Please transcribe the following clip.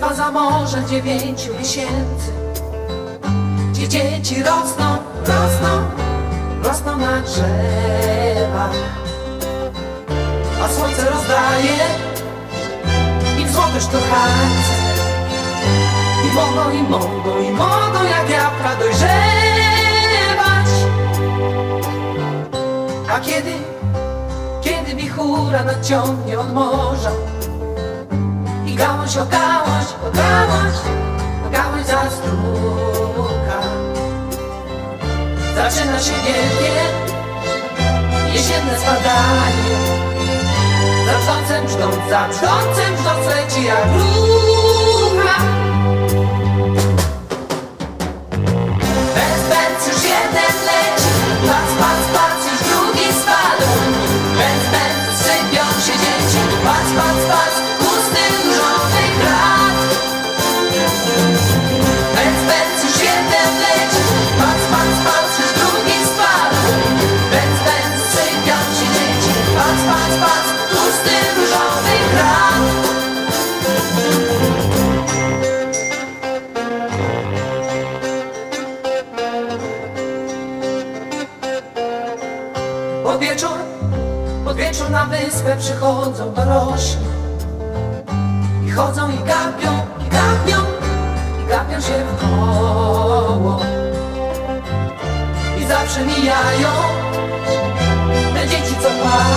na morze dziewięciu miesięcy Gdzie dzieci rosną, rosną, rosną na drzewach A słońce rozdaje im złote sztuchańce I mogą, i mogą, i mogą jak jabłka dojrzewać. A kiedy, kiedy wichura nadciągnie od morza gałąź o gałąź, o gałąź, o gałąź zastruka Zaczyna się wielkie jesienne spadanie. Za brzdącem brzdąc, za brzdącem brzdąc leci jak rucha Pod wieczór, na wyspę przychodzą dorośli. I chodzą i gapią, i gapią, i gapią się w koło. I zawsze mijają te dzieci, co płaczą